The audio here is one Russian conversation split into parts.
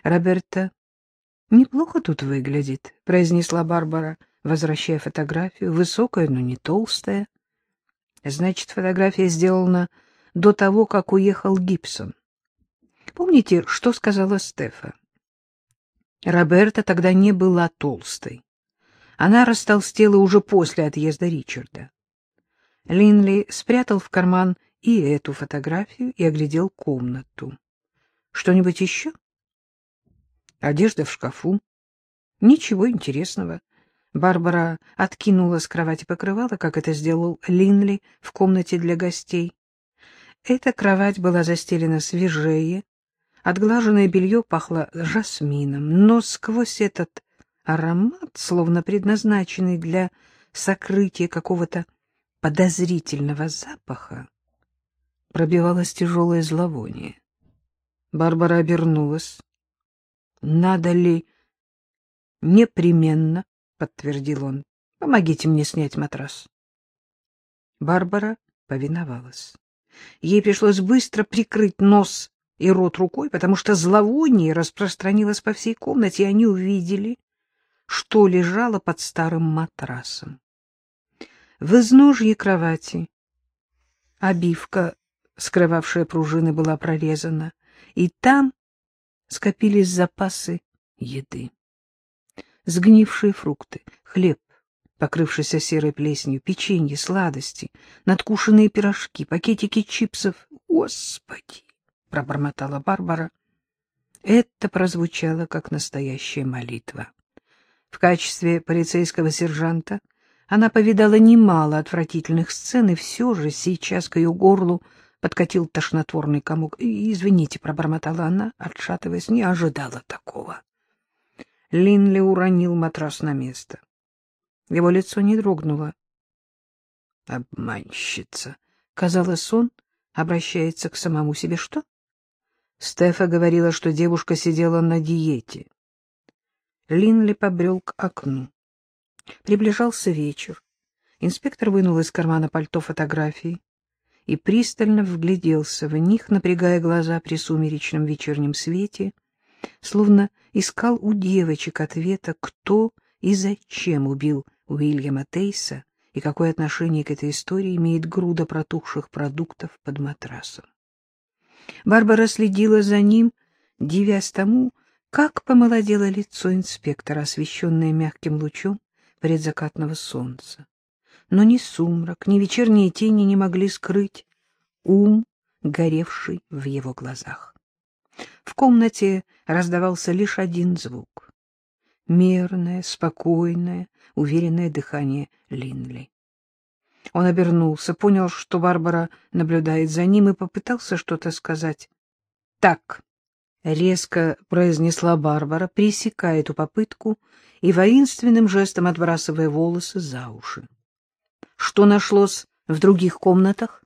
— Роберта неплохо тут выглядит, — произнесла Барбара, возвращая фотографию. Высокая, но не толстая. Значит, фотография сделана до того, как уехал Гибсон. Помните, что сказала Стефа? Роберта тогда не была толстой. Она растолстела уже после отъезда Ричарда. Линли спрятал в карман и эту фотографию и оглядел комнату. Что-нибудь еще? Одежда в шкафу. Ничего интересного. Барбара откинула с кровати покрывало, как это сделал Линли в комнате для гостей. Эта кровать была застелена свежее, отглаженное белье пахло жасмином, но сквозь этот аромат, словно предназначенный для сокрытия какого-то подозрительного запаха, пробивалось тяжелое зловоние. Барбара обернулась. — Надо ли... — Непременно, — подтвердил он. — Помогите мне снять матрас. Барбара повиновалась. Ей пришлось быстро прикрыть нос и рот рукой, потому что зловоние распространилось по всей комнате, и они увидели, что лежало под старым матрасом. В изножье кровати обивка, скрывавшая пружины, была прорезана, и там скопились запасы еды. Сгнившие фрукты, хлеб, покрывшийся серой плесенью, печенье, сладости, надкушенные пирожки, пакетики чипсов. Господи! — пробормотала Барбара. Это прозвучало как настоящая молитва. В качестве полицейского сержанта она повидала немало отвратительных сцен, и все же сейчас к ее горлу подкатил тошнотворный комок. «Извините», — пробормотала она, отшатываясь, не ожидала такого. Линли уронил матрас на место. Его лицо не дрогнуло. «Обманщица!» — казалось, он обращается к самому себе. «Что?» Стефа говорила, что девушка сидела на диете. Линли побрел к окну. Приближался вечер. Инспектор вынул из кармана пальто фотографии и пристально вгляделся в них, напрягая глаза при сумеречном вечернем свете, словно искал у девочек ответа, кто и зачем убил Уильяма Тейса и какое отношение к этой истории имеет груда протухших продуктов под матрасом. Барбара следила за ним, дивясь тому, как помолодело лицо инспектора, освещенное мягким лучом предзакатного солнца. Но ни сумрак, ни вечерние тени не могли скрыть ум, горевший в его глазах. В комнате раздавался лишь один звук — мерное, спокойное, уверенное дыхание Линли. Он обернулся, понял, что Барбара наблюдает за ним и попытался что-то сказать. — Так, — резко произнесла Барбара, пресекая эту попытку и воинственным жестом отбрасывая волосы за уши. — Что нашлось в других комнатах?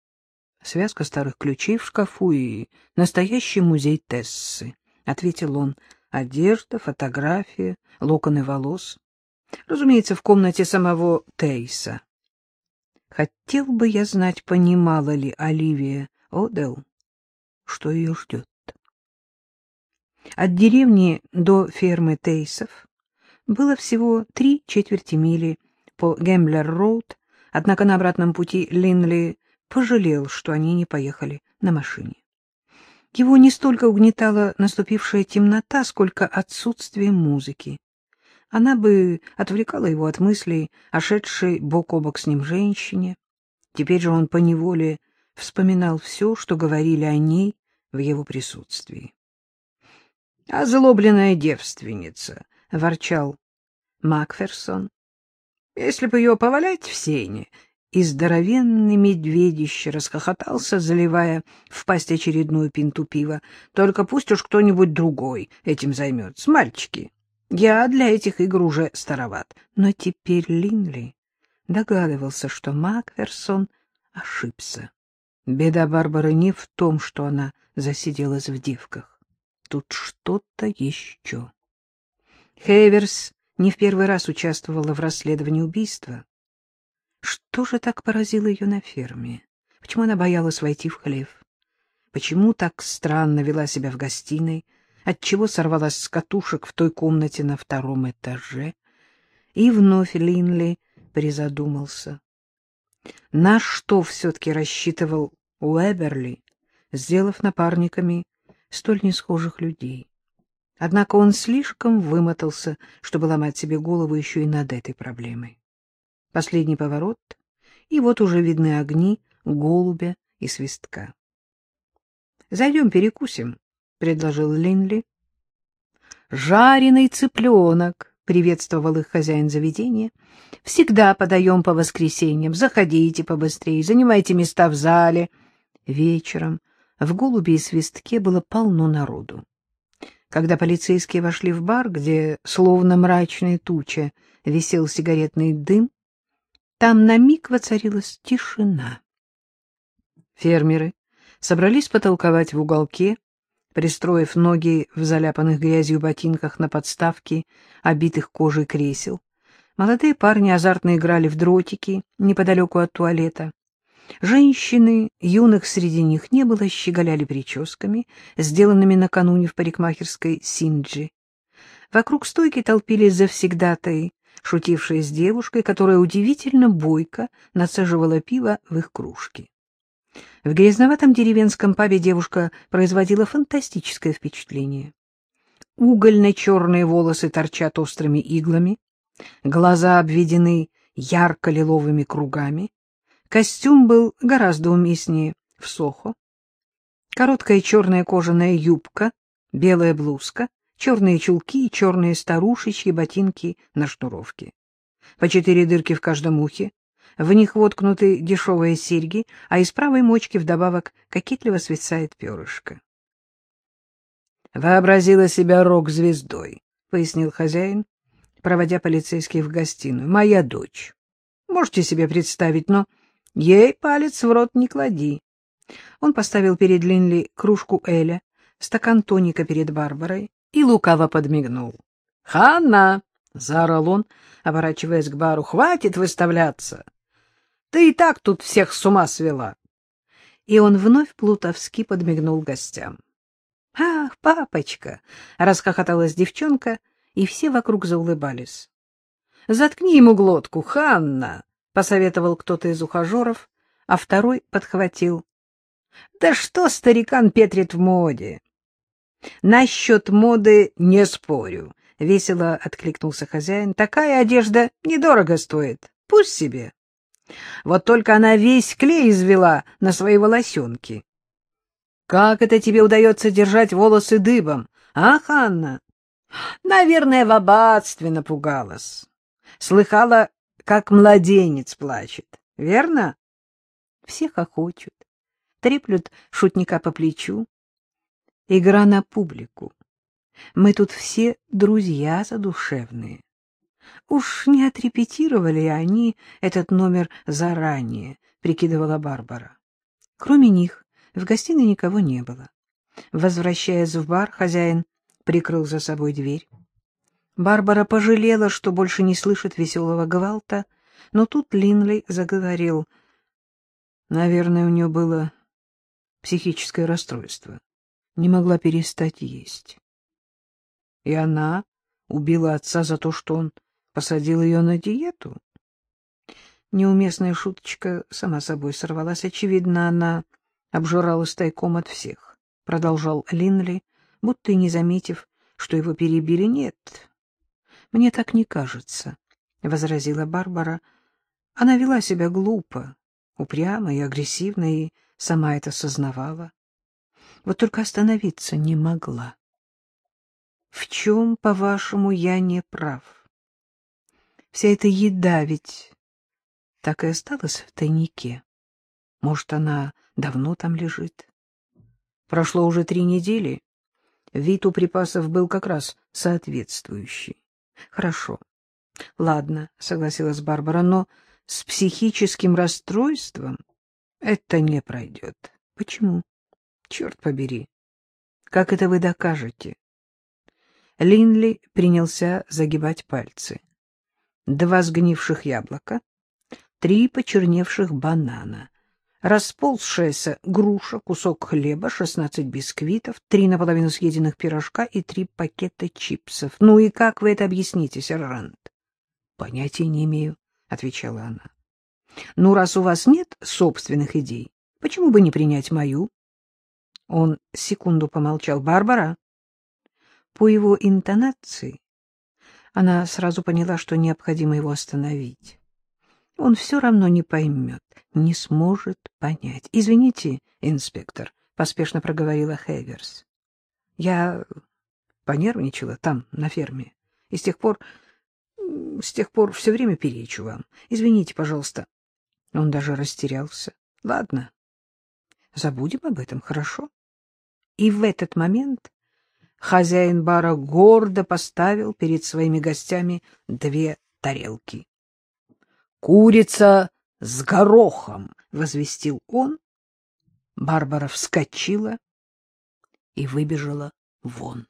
— Связка старых ключей в шкафу и настоящий музей Тессы, — ответил он. — Одежда, фотография, локоны волос. Разумеется, в комнате самого Тейса. Хотел бы я знать, понимала ли Оливия Одел, что ее ждет. От деревни до фермы Тейсов было всего три четверти мили по Гемблер-роуд, однако на обратном пути Линли пожалел, что они не поехали на машине. Его не столько угнетала наступившая темнота, сколько отсутствие музыки. Она бы отвлекала его от мыслей о шедшей бок о бок с ним женщине. Теперь же он поневоле вспоминал все, что говорили о ней в его присутствии. — Озлобленная девственница, — ворчал Макферсон. — Если бы ее повалять в сене, и здоровенный медведище расхохотался, заливая в пасть очередную пинту пива. Только пусть уж кто-нибудь другой этим займется. Мальчики, я для этих игр уже староват. Но теперь Линли догадывался, что Макферсон ошибся. Беда Барбары не в том, что она засиделась в девках. Тут что-то еще. Хейверс не в первый раз участвовала в расследовании убийства. Что же так поразило ее на ферме? Почему она боялась войти в хлев? Почему так странно вела себя в гостиной? отчего сорвалась с катушек в той комнате на втором этаже. И вновь Линли призадумался. На что все-таки рассчитывал Уэберли, сделав напарниками столь несхожих людей? Однако он слишком вымотался, чтобы ломать себе голову еще и над этой проблемой. Последний поворот, и вот уже видны огни голубя и свистка. — Зайдем перекусим, — предложил Линли. — Жареный цыпленок, — приветствовал их хозяин заведения. — Всегда подаем по воскресеньям. Заходите побыстрее, занимайте места в зале. Вечером в голубе и свистке было полно народу. Когда полицейские вошли в бар, где, словно мрачная туча, висел сигаретный дым, там на миг воцарилась тишина. Фермеры собрались потолковать в уголке, пристроив ноги в заляпанных грязью ботинках на подставке, обитых кожей кресел. Молодые парни азартно играли в дротики неподалеку от туалета. Женщины, юных среди них не было, щеголяли прическами, сделанными накануне в парикмахерской Синджи. Вокруг стойки толпились завсегдатаи, шутившие с девушкой, которая удивительно бойко насаживала пиво в их кружки. В грязноватом деревенском пабе девушка производила фантастическое впечатление. Угольно-черные волосы торчат острыми иглами, глаза обведены ярко-лиловыми кругами, костюм был гораздо уместнее в сохо. Короткая черная кожаная юбка, белая блузка, черные чулки и черные старушечьи ботинки на шнуровке. По четыре дырки в каждом ухе, в них воткнуты дешевые серьги, а из правой мочки вдобавок кокетливо свисает перышко. «Вообразила себя рок-звездой», — пояснил хозяин, проводя полицейских в гостиную. «Моя дочь. Можете себе представить, но ей палец в рот не клади». Он поставил перед Линли кружку Эля, стакан тоника перед Барбарой и лукаво подмигнул. «Ханна!» — заорал он, оборачиваясь к бару. «Хватит выставляться! Ты и так тут всех с ума свела. И он вновь плутовски подмигнул гостям. — Ах, папочка! — расхохоталась девчонка, и все вокруг заулыбались. — Заткни ему глотку, Ханна! — посоветовал кто-то из ухажеров, а второй подхватил. — Да что старикан петрит в моде? — Насчет моды не спорю, — весело откликнулся хозяин. — Такая одежда недорого стоит. Пусть себе. Вот только она весь клей извела на свои волосенки. Как это тебе удается держать волосы дыбом, а, Ханна? Наверное, в аббатстве напугалась. Слыхала, как младенец плачет, верно? Всех хохочут, треплют шутника по плечу. Игра на публику. Мы тут все друзья задушевные. Уж не отрепетировали они этот номер заранее, прикидывала Барбара. Кроме них в гостиной никого не было. Возвращаясь в бар, хозяин прикрыл за собой дверь. Барбара пожалела, что больше не слышит веселого гвалта, но тут Линли заговорил. Наверное, у нее было психическое расстройство. Не могла перестать есть. И она убила отца за то, что он посадил ее на диету. Неуместная шуточка сама собой сорвалась. Очевидно, она обжиралась тайком от всех. Продолжал Линли, будто и не заметив, что его перебили. Нет, мне так не кажется, — возразила Барбара. Она вела себя глупо, упрямо и агрессивно, и сама это сознавала. Вот только остановиться не могла. В чем, по-вашему, я не прав? Вся эта еда ведь так и осталась в тайнике. Может, она давно там лежит? Прошло уже три недели. Вид у припасов был как раз соответствующий. Хорошо. Ладно, согласилась Барбара, но с психическим расстройством это не пройдет. Почему? Черт побери. Как это вы докажете? Линли принялся загибать пальцы два сгнивших яблока, три почерневших банана, расползшаяся груша, кусок хлеба, шестнадцать бисквитов, три наполовину съеденных пирожка и три пакета чипсов. — Ну и как вы это объясните, сержант? — Понятия не имею, — отвечала она. — Ну, раз у вас нет собственных идей, почему бы не принять мою? Он секунду помолчал. — Барбара. По его интонации она сразу поняла, что необходимо его остановить. Он все равно не поймет, не сможет понять. — Извините, инспектор, — поспешно проговорила Хеверс. — Я понервничала там, на ферме, и с тех пор... с тех пор все время перечу вам. Извините, пожалуйста. Он даже растерялся. — Ладно, забудем об этом, хорошо? И в этот момент хозяин бара гордо поставил перед своими гостями две тарелки. «Курица с горохом!» — возвестил он. Барбара вскочила и выбежала вон.